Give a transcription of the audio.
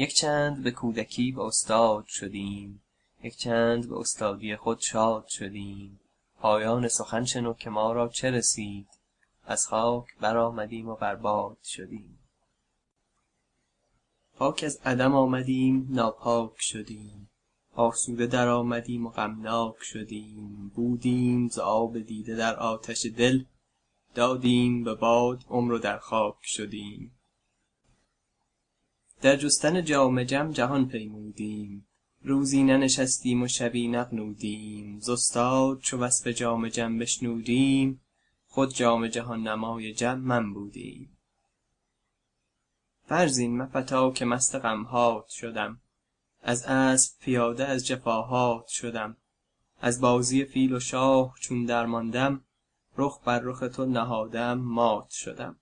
یک چند به کودکی به استاد شدیم. یک چند به استادی خود شاد شدیم. پایان سخن شنو که ما را چه رسید. از خاک برآمدیم و بر باد شدیم. پاک از عدم آمدیم ناپاک شدیم. آسوده درآمدیم و غمناک شدیم. بودیم ز آب دیده در آتش دل. دادیم به باد عمر در خاک شدیم. در جستن جام جم جهان پیمودیم. روزی ننشستیم و شبی نغنودیم. ز چو وصف جام جم بشنودیم خود جام جهان نمای جم من بودیم. فرزین مفتا که مست غمهات شدم. از اسب پیاده از جفاهات شدم. از بازی فیل و شاه چون درماندم رخ بر رخ تو نهادم مات شدم.